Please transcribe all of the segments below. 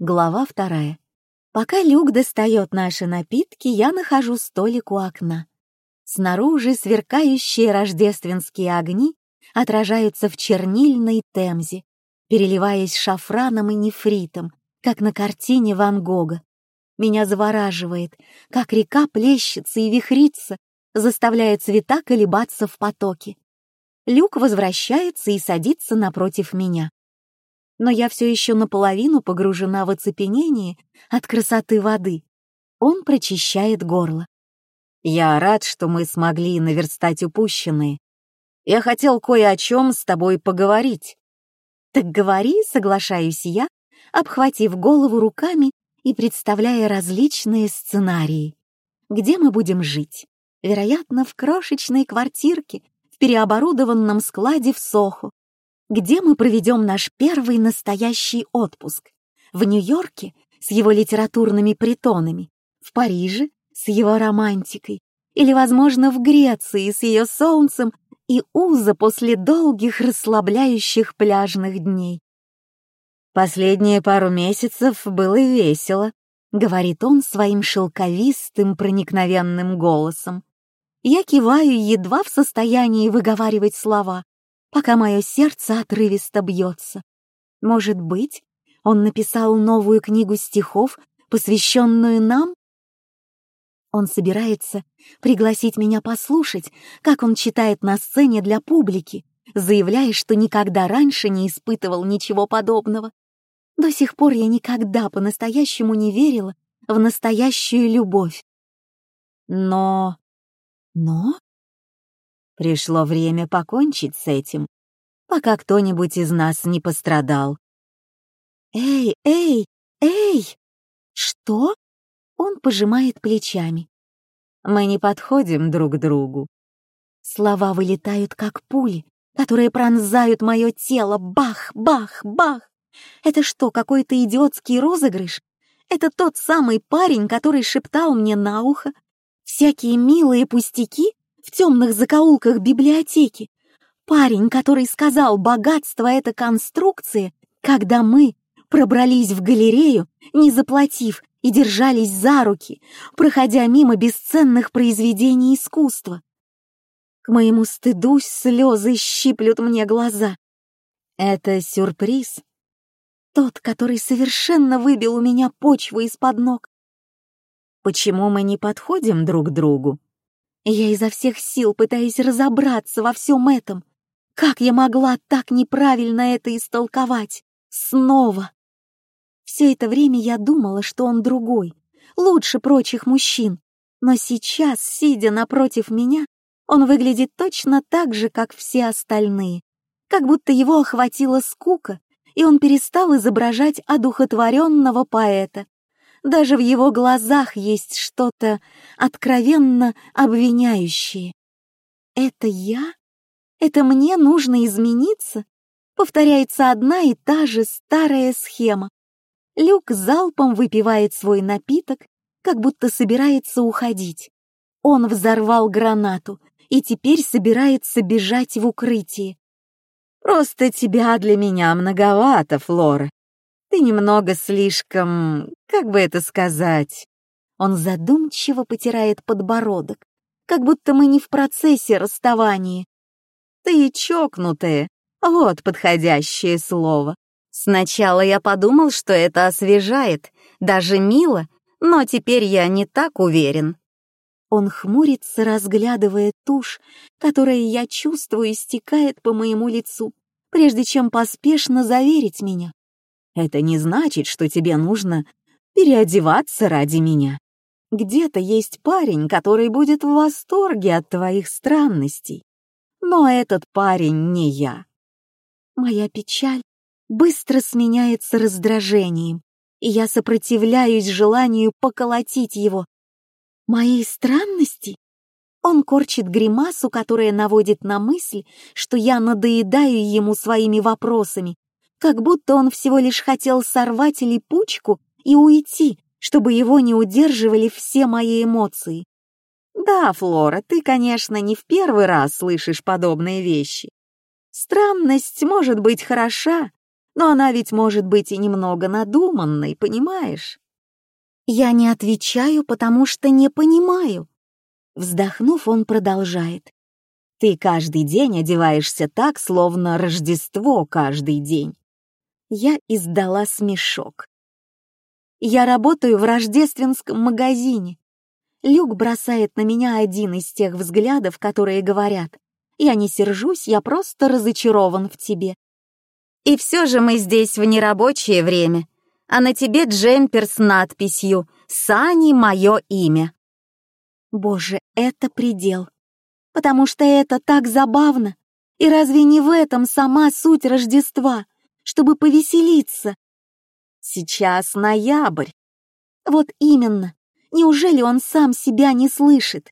Глава вторая. Пока Люк достает наши напитки, я нахожу столик у окна. Снаружи сверкающие рождественские огни отражаются в чернильной темзе, переливаясь шафраном и нефритом, как на картине Ван Гога. Меня завораживает, как река плещется и вихрится, заставляя цвета колебаться в потоке. Люк возвращается и садится напротив меня. Но я все еще наполовину погружена в оцепенение от красоты воды. Он прочищает горло. Я рад, что мы смогли наверстать упущенные. Я хотел кое о чем с тобой поговорить. Так говори, соглашаюсь я, обхватив голову руками и представляя различные сценарии. Где мы будем жить? Вероятно, в крошечной квартирке, в переоборудованном складе в Сохо. Где мы проведем наш первый настоящий отпуск? В Нью-Йорке с его литературными притонами, в Париже с его романтикой, или, возможно, в Греции с ее солнцем и уза после долгих расслабляющих пляжных дней. Последние пару месяцев было весело, говорит он своим шелковистым проникновенным голосом. Я киваю, едва в состоянии выговаривать слова, пока мое сердце отрывисто бьется. Может быть, он написал новую книгу стихов, посвященную нам? Он собирается пригласить меня послушать, как он читает на сцене для публики, заявляя, что никогда раньше не испытывал ничего подобного. До сих пор я никогда по-настоящему не верила в настоящую любовь. Но... Но? Пришло время покончить с этим, пока кто-нибудь из нас не пострадал. «Эй, эй, эй! Что?» Он пожимает плечами. Мы не подходим друг к другу. Слова вылетают как пули, которые пронзают мое тело. Бах, бах, бах. Это что, какой-то идиотский розыгрыш? Это тот самый парень, который шептал мне на ухо всякие милые пустяки в темных закоулках библиотеки. Парень, который сказал, богатство — это конструкция, когда мы пробрались в галерею, не заплатив и держались за руки, проходя мимо бесценных произведений искусства. К моему стыду слезы щиплют мне глаза. Это сюрприз. Тот, который совершенно выбил у меня почву из-под ног. Почему мы не подходим друг к другу? Я изо всех сил пытаюсь разобраться во всем этом. Как я могла так неправильно это истолковать? Снова. Все это время я думала, что он другой, лучше прочих мужчин. Но сейчас, сидя напротив меня, он выглядит точно так же, как все остальные. Как будто его охватила скука, и он перестал изображать одухотворенного поэта. Даже в его глазах есть что-то откровенно обвиняющее. Это я? Это мне нужно измениться? Повторяется одна и та же старая схема. Люк залпом выпивает свой напиток, как будто собирается уходить. Он взорвал гранату и теперь собирается бежать в укрытие. «Просто тебя для меня многовато, Флора. Ты немного слишком... как бы это сказать...» Он задумчиво потирает подбородок, как будто мы не в процессе расставания. «Ты чокнутая, вот подходящее слово. Сначала я подумал, что это освежает, даже мило, но теперь я не так уверен. Он хмурится, разглядывая тушь, которая, я чувствую, стекает по моему лицу, прежде чем поспешно заверить меня. Это не значит, что тебе нужно переодеваться ради меня. Где-то есть парень, который будет в восторге от твоих странностей. Но этот парень не я. Моя печаль быстро сменяется раздражением, и я сопротивляюсь желанию поколотить его. Моей странности? Он корчит гримасу, которая наводит на мысль, что я надоедаю ему своими вопросами, как будто он всего лишь хотел сорвать липучку и уйти, чтобы его не удерживали все мои эмоции. Да, Флора, ты, конечно, не в первый раз слышишь подобные вещи. Странность может быть хороша, Но она ведь может быть и немного надуманной, понимаешь? Я не отвечаю, потому что не понимаю. Вздохнув, он продолжает. Ты каждый день одеваешься так, словно Рождество каждый день. Я издала смешок. Я работаю в рождественском магазине. Люк бросает на меня один из тех взглядов, которые говорят. Я не сержусь, я просто разочарован в тебе. И все же мы здесь в нерабочее время, а на тебе джемпер с надписью «Сани — мое имя». Боже, это предел. Потому что это так забавно. И разве не в этом сама суть Рождества, чтобы повеселиться? Сейчас ноябрь. Вот именно. Неужели он сам себя не слышит?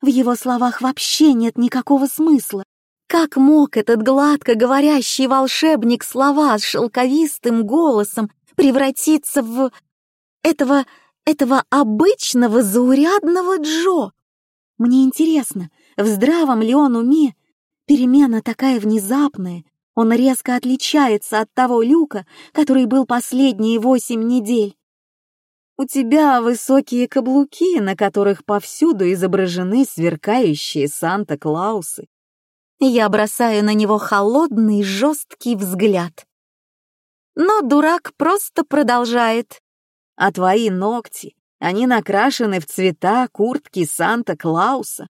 В его словах вообще нет никакого смысла. Как мог этот гладко говорящий волшебник слова с шелковистым голосом превратиться в этого этого обычного заурядного Джо? Мне интересно, в здравом ли он уме? Перемена такая внезапная, он резко отличается от того люка, который был последние восемь недель. У тебя высокие каблуки, на которых повсюду изображены сверкающие Санта-Клаусы. Я бросаю на него холодный, жесткий взгляд. Но дурак просто продолжает. А твои ногти, они накрашены в цвета куртки Санта-Клауса.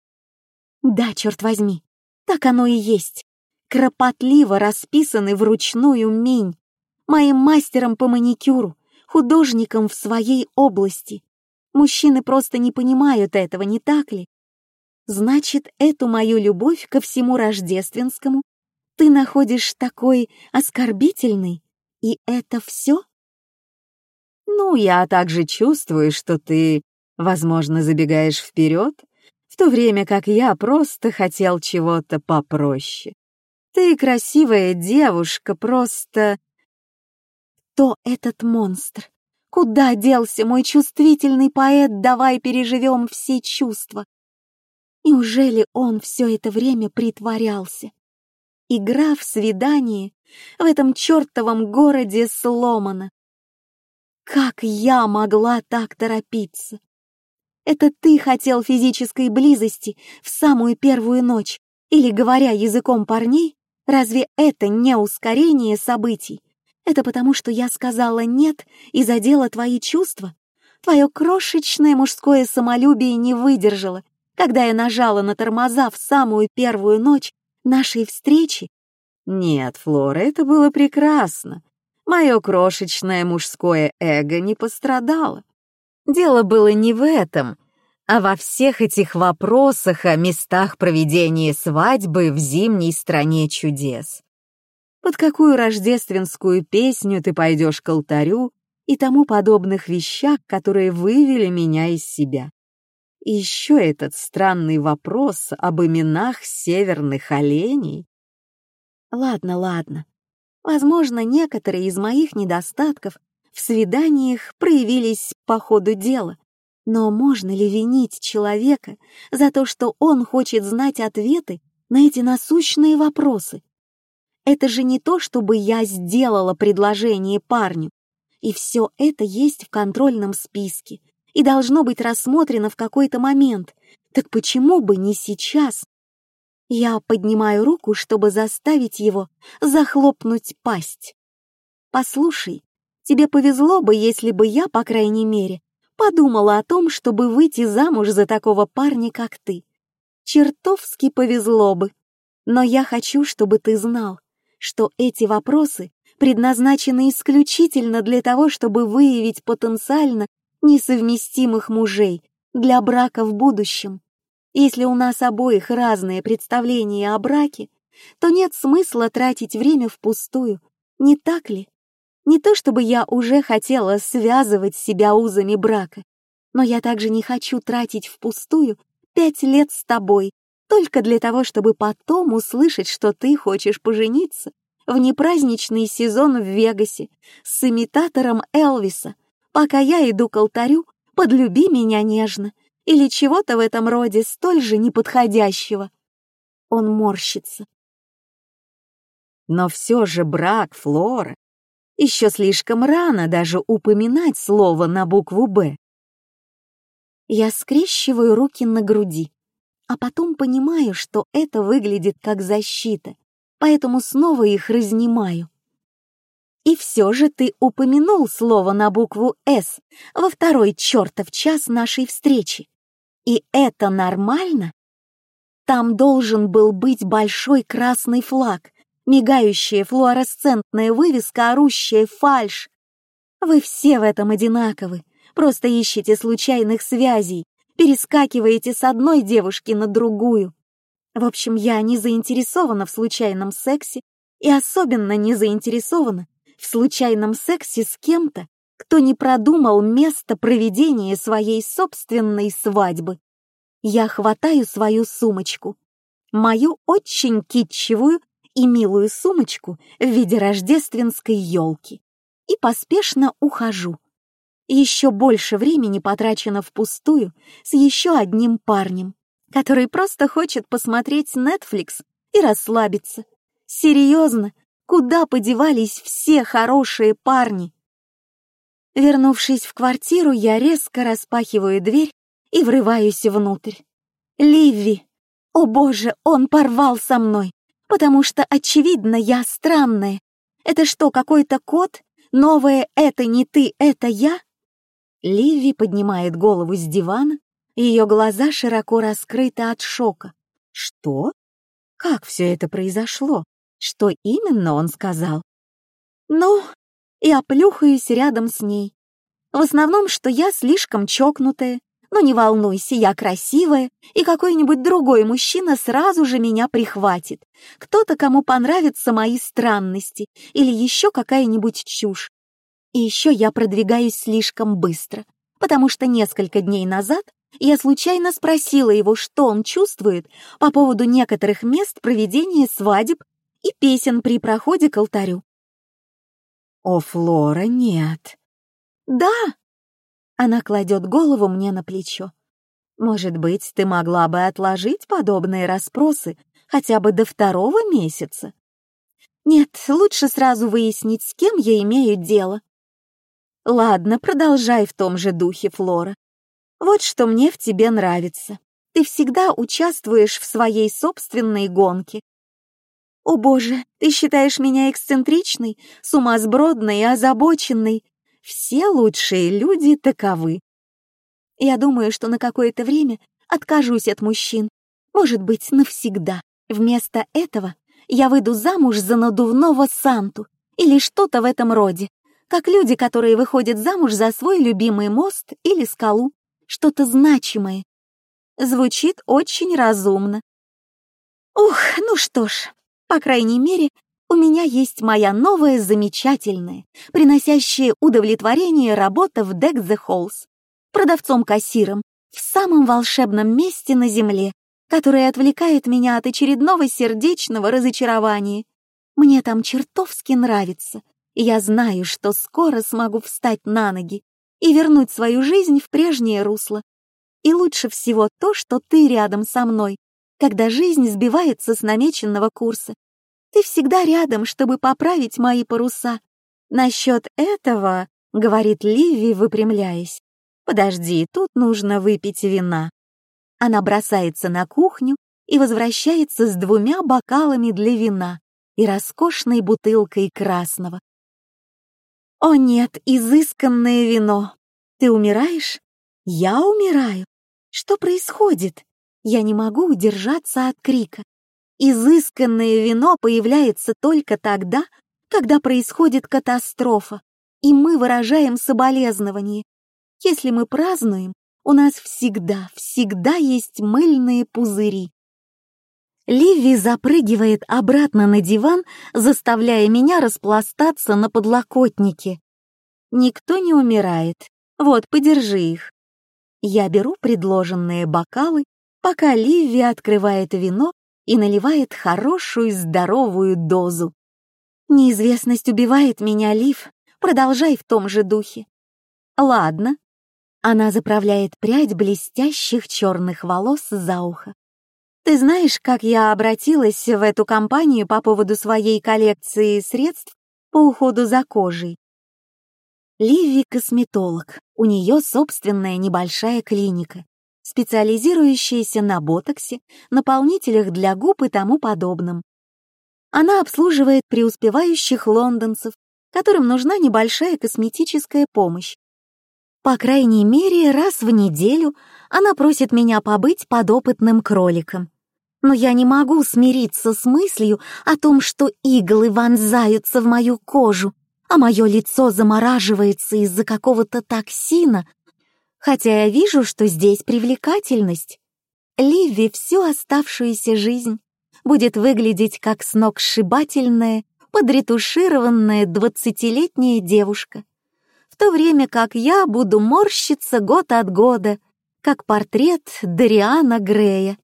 Да, черт возьми, так оно и есть кропотливо расписаны вручную мень, моим мастером по маникюру, художником в своей области. Мужчины просто не понимают этого, не так ли? Значит, эту мою любовь ко всему рождественскому ты находишь такой оскорбительной, и это все? Ну, я также чувствую, что ты, возможно, забегаешь вперед, в то время как я просто хотел чего-то попроще. Ты красивая девушка, просто... Кто этот монстр? Куда делся мой чувствительный поэт «Давай переживем все чувства»? Неужели он все это время притворялся? Игра в свидание в этом чертовом городе сломана. Как я могла так торопиться? Это ты хотел физической близости в самую первую ночь, или, говоря языком парней, Разве это не ускорение событий? Это потому, что я сказала «нет» и задела твои чувства? Твое крошечное мужское самолюбие не выдержало, когда я нажала на тормоза в самую первую ночь нашей встречи? Нет, Флора, это было прекрасно. Мое крошечное мужское эго не пострадало. Дело было не в этом, а во всех этих вопросах о местах проведения свадьбы в зимней стране чудес. Под какую рождественскую песню ты пойдешь к алтарю и тому подобных вещах, которые вывели меня из себя. И еще этот странный вопрос об именах северных оленей. Ладно, ладно. Возможно, некоторые из моих недостатков в свиданиях проявились по ходу дела, но можно ли винить человека за то, что он хочет знать ответы на эти насущные вопросы? Это же не то, чтобы я сделала предложение парню. И все это есть в контрольном списке и должно быть рассмотрено в какой-то момент. Так почему бы не сейчас? Я поднимаю руку, чтобы заставить его захлопнуть пасть. Послушай, тебе повезло бы, если бы я, по крайней мере, подумала о том, чтобы выйти замуж за такого парня, как ты. Чертовски повезло бы. Но я хочу, чтобы ты знал, что эти вопросы предназначены исключительно для того, чтобы выявить потенциально несовместимых мужей для брака в будущем. Если у нас обоих разные представления о браке, то нет смысла тратить время впустую, не так ли? Не то чтобы я уже хотела связывать себя узами брака, но я также не хочу тратить впустую пять лет с тобой только для того, чтобы потом услышать, что ты хочешь пожениться в непраздничный сезон в Вегасе с имитатором Элвиса, пока я иду к алтарю «Подлюби меня нежно» или чего-то в этом роде столь же неподходящего. Он морщится. Но все же брак, Флора, Еще слишком рано даже упоминать слово на букву «Б». Я скрещиваю руки на груди, а потом понимаю, что это выглядит как защита, поэтому снова их разнимаю. И все же ты упомянул слово на букву «С» во второй чертов час нашей встречи. И это нормально? Там должен был быть большой красный флаг, мигающая флуоресцентная вывеска, орущая фальш. Вы все в этом одинаковы, просто ищете случайных связей, перескакиваете с одной девушки на другую. В общем, я не заинтересована в случайном сексе и особенно не заинтересована в случайном сексе с кем-то, кто не продумал место проведения своей собственной свадьбы. Я хватаю свою сумочку, мою очень китчевую и милую сумочку в виде рождественской елки и поспешно ухожу. Еще больше времени потрачено впустую с еще одним парнем, который просто хочет посмотреть Netflix и расслабиться. Серьезно, куда подевались все хорошие парни? Вернувшись в квартиру, я резко распахиваю дверь и врываюсь внутрь. Ливи! О боже, он порвал со мной! Потому что, очевидно, я странная. Это что, какой-то код? Новое «это не ты, это я»?» Ливи поднимает голову с дивана, ее глаза широко раскрыты от шока. «Что? Как все это произошло? Что именно он сказал?» «Ну, я плюхаюсь рядом с ней. В основном, что я слишком чокнутая, но не волнуйся, я красивая, и какой-нибудь другой мужчина сразу же меня прихватит. Кто-то, кому понравятся мои странности или еще какая-нибудь чушь. И еще я продвигаюсь слишком быстро, потому что несколько дней назад я случайно спросила его, что он чувствует по поводу некоторых мест проведения свадеб и песен при проходе к алтарю. «О, Флора, нет». «Да», она кладет голову мне на плечо. Может быть, ты могла бы отложить подобные расспросы хотя бы до второго месяца? Нет, лучше сразу выяснить, с кем я имею дело. Ладно, продолжай в том же духе, Флора. Вот что мне в тебе нравится. Ты всегда участвуешь в своей собственной гонке. О боже, ты считаешь меня эксцентричной, сумасбродной и озабоченной, все лучшие люди таковы. Я думаю, что на какое-то время откажусь от мужчин. Может быть, навсегда. Вместо этого я выйду замуж за надувного Санту или что-то в этом роде, как люди, которые выходят замуж за свой любимый мост или скалу, что-то значимое. Звучит очень разумно. Ух, ну что ж, по крайней мере, у меня есть моя новая замечательная, приносящая удовлетворение работа в Deck the Halls, продавцом-кассиром в самом волшебном месте на земле, которое отвлекает меня от очередного сердечного разочарования. Мне там чертовски нравится, и я знаю, что скоро смогу встать на ноги и вернуть свою жизнь в прежнее русло. И лучше всего то, что ты рядом со мной, когда жизнь сбивается с намеченного курса ты всегда рядом, чтобы поправить мои паруса. Насчет этого, — говорит Ливи, выпрямляясь, — подожди, тут нужно выпить вина. Она бросается на кухню и возвращается с двумя бокалами для вина и роскошной бутылкой красного. О нет, изысканное вино. Ты умираешь? Я умираю. Что происходит? Я не могу удержаться от крика. Изысканное вино появляется только тогда, когда происходит катастрофа, и мы выражаем соболезнование. Если мы празднуем, у нас всегда, всегда есть мыльные пузыри. Ливи запрыгивает обратно на диван, заставляя меня распластаться на подлокотнике. Никто не умирает. Вот, подержи их. Я беру предложенные бокалы, пока Ливи открывает вино и наливает хорошую здоровую дозу. Неизвестность убивает меня, Лив. Продолжай в том же духе. Ладно. Она заправляет прядь блестящих черных волос за ухо. Ты знаешь, как я обратилась в эту компанию по поводу своей коллекции средств по уходу за кожей. Ливи — косметолог, у нее собственная небольшая клиника, специализирующаяся на ботоксе, наполнителях для губ и тому подобном. Она обслуживает преуспевающих лондонцев, которым нужна небольшая косметическая помощь. По крайней мере, раз в неделю она просит меня побыть подопытным кроликом. Но я не могу смириться с мыслью о том, что иглы вонзаются в мою кожу, а мое лицо замораживается из-за какого-то токсина, хотя я вижу, что здесь привлекательность. Ливи всю оставшуюся жизнь будет выглядеть как сногсшибательная, подретушированная двадцатилетняя девушка, в то время как я буду морщиться год от года, как портрет Дариана Грея.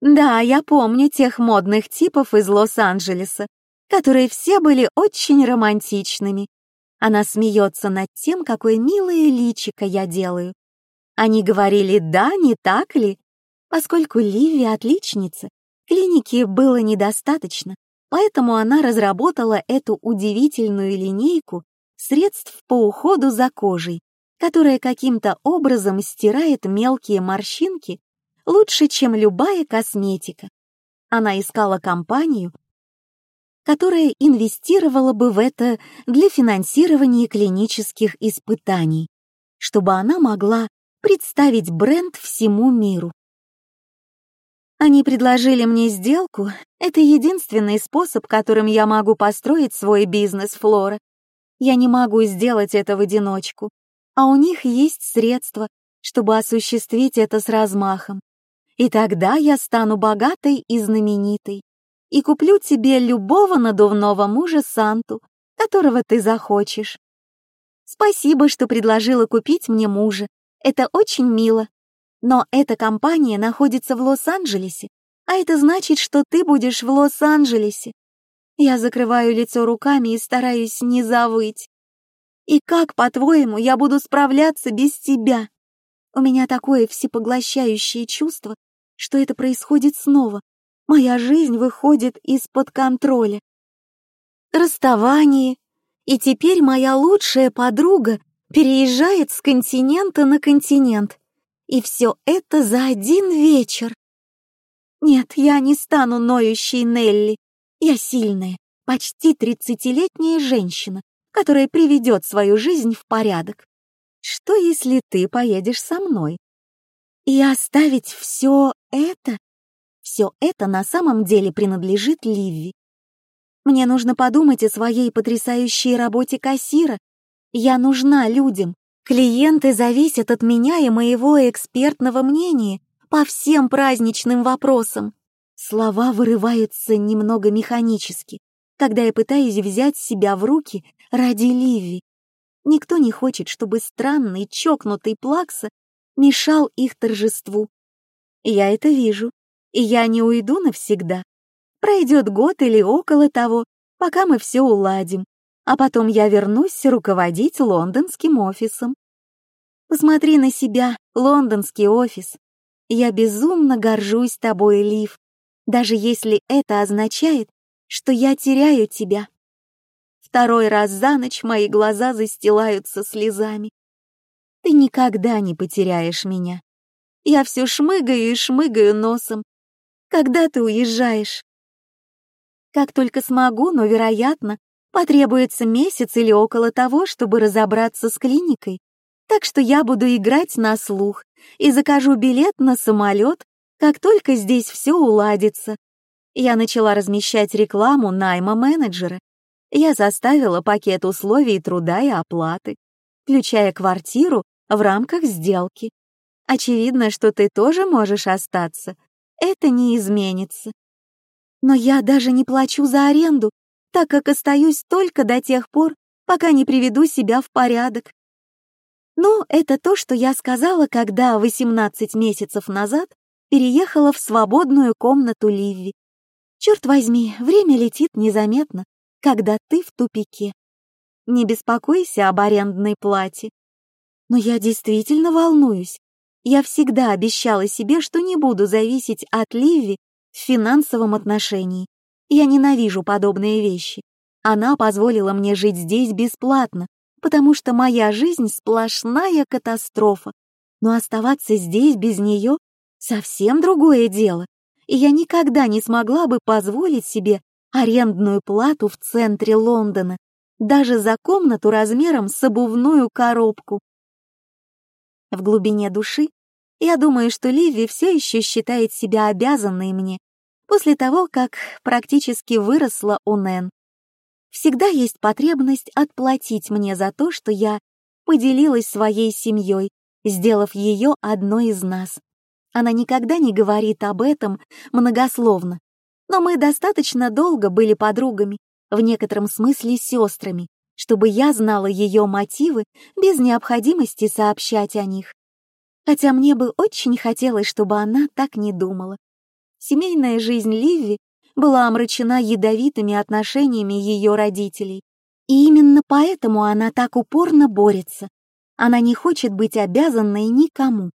Да, я помню тех модных типов из Лос-Анджелеса, которые все были очень романтичными. Она смеется над тем, какое милое личико я делаю. Они говорили «да, не так ли?» Поскольку Ливи отличница, клиники было недостаточно, поэтому она разработала эту удивительную линейку средств по уходу за кожей, которая каким-то образом стирает мелкие морщинки лучше, чем любая косметика. Она искала компанию, которая инвестировала бы в это для финансирования клинических испытаний, чтобы она могла представить бренд всему миру. Они предложили мне сделку. Это единственный способ, которым я могу построить свой бизнес, Флора. Я не могу сделать это в одиночку, а у них есть средства, чтобы осуществить это с размахом. И тогда я стану богатой и знаменитой и куплю тебе любого надувного мужа Санту, которого ты захочешь. Спасибо, что предложила купить мне мужа. Это очень мило. Но эта компания находится в Лос-Анджелесе, а это значит, что ты будешь в Лос-Анджелесе. Я закрываю лицо руками и стараюсь не завыть. И как, по-твоему, я буду справляться без тебя? У меня такое всепоглощающее чувство, что это происходит снова. Моя жизнь выходит из-под контроля. Расставание, и теперь моя лучшая подруга переезжает с континента на континент. И все это за один вечер. Нет, я не стану ноющей Нелли. Я сильная, почти тридцатилетняя женщина, которая приведет свою жизнь в порядок. Что, если ты поедешь со мной? И оставить все это? Все это на самом деле принадлежит Ливи. Мне нужно подумать о своей потрясающей работе кассира. Я нужна людям, Клиенты зависят от меня и моего экспертного мнения по всем праздничным вопросам. Слова вырываются немного механически, когда я пытаюсь взять себя в руки ради Ливи. Никто не хочет, чтобы странный, чокнутый Плакса мешал их торжеству. Я это вижу, и я не уйду навсегда. Пройдет год или около того, пока мы все уладим а потом я вернусь руководить лондонским офисом. Посмотри на себя, лондонский офис. Я безумно горжусь тобой, Лив, даже если это означает, что я теряю тебя. Второй раз за ночь мои глаза застилаются слезами. Ты никогда не потеряешь меня. Я все шмыгаю и шмыгаю носом. Когда ты уезжаешь? Как только смогу, но, вероятно, Потребуется месяц или около того, чтобы разобраться с клиникой. Так что я буду играть на слух и закажу билет на самолет, как только здесь все уладится. Я начала размещать рекламу найма менеджера. Я заставила пакет условий труда и оплаты, включая квартиру в рамках сделки. Очевидно, что ты тоже можешь остаться. Это не изменится. Но я даже не плачу за аренду, так как остаюсь только до тех пор, пока не приведу себя в порядок. Ну, это то, что я сказала, когда 18 месяцев назад переехала в свободную комнату Ливи. Черт возьми, время летит незаметно, когда ты в тупике. Не беспокойся об арендной плате. Но я действительно волнуюсь. Я всегда обещала себе, что не буду зависеть от Ливи в финансовом отношении. Я ненавижу подобные вещи. Она позволила мне жить здесь бесплатно, потому что моя жизнь сплошная катастрофа. Но оставаться здесь без нее — совсем другое дело, и я никогда не смогла бы позволить себе арендную плату в центре Лондона, даже за комнату размером с обувную коробку. В глубине души я думаю, что Ливи все еще считает себя обязанной мне после того, как практически выросла у Нэн. Всегда есть потребность отплатить мне за то, что я поделилась своей семьей, сделав ее одной из нас. Она никогда не говорит об этом многословно, но мы достаточно долго были подругами, в некотором смысле сестрами, чтобы я знала ее мотивы без необходимости сообщать о них. Хотя мне бы очень хотелось, чтобы она так не думала. Семейная жизнь Ливи была омрачена ядовитыми отношениями ее родителей. И именно поэтому она так упорно борется. Она не хочет быть обязанной никому.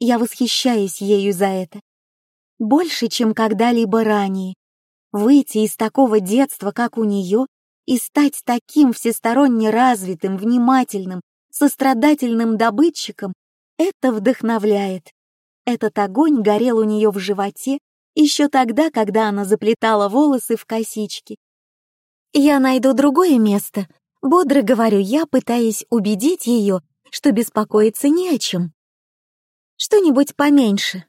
Я восхищаюсь ею за это. Больше, чем когда-либо ранее. Выйти из такого детства, как у нее, и стать таким всесторонне развитым, внимательным, сострадательным добытчиком, это вдохновляет. Этот огонь горел у нее в животе еще тогда, когда она заплетала волосы в косички. «Я найду другое место», — бодро говорю я, пытаясь убедить ее, что беспокоиться не о чем. «Что-нибудь поменьше.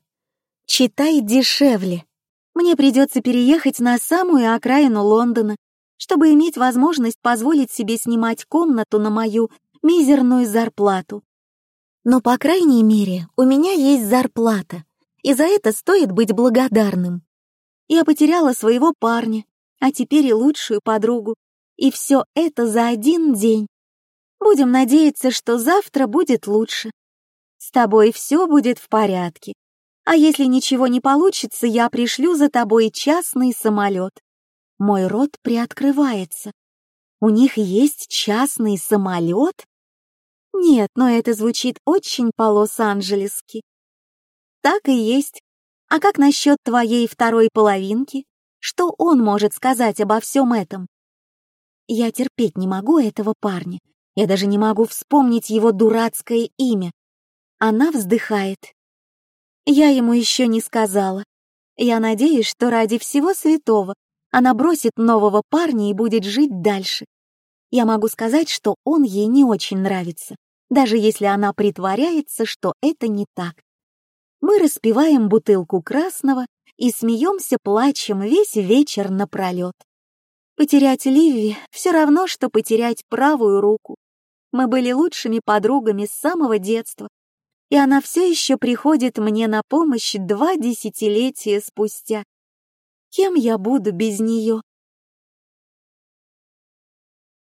Читай дешевле. Мне придется переехать на самую окраину Лондона, чтобы иметь возможность позволить себе снимать комнату на мою мизерную зарплату. Но, по крайней мере, у меня есть зарплата, и за это стоит быть благодарным. Я потеряла своего парня, а теперь и лучшую подругу. И все это за один день. Будем надеяться, что завтра будет лучше. С тобой все будет в порядке. А если ничего не получится, я пришлю за тобой частный самолет. Мой рот приоткрывается. У них есть частный самолет? Нет, но это звучит очень по-лос-анджелески. Так и есть. А как насчет твоей второй половинки? Что он может сказать обо всем этом? Я терпеть не могу этого парня. Я даже не могу вспомнить его дурацкое имя. Она вздыхает. Я ему еще не сказала. Я надеюсь, что ради всего святого она бросит нового парня и будет жить дальше. Я могу сказать, что он ей не очень нравится, даже если она притворяется, что это не так. Мы распиваем бутылку красного и смеемся плачем весь вечер напролет. Потерять Ливи все равно, что потерять правую руку. Мы были лучшими подругами с самого детства, и она все еще приходит мне на помощь два десятилетия спустя. Кем я буду без нее?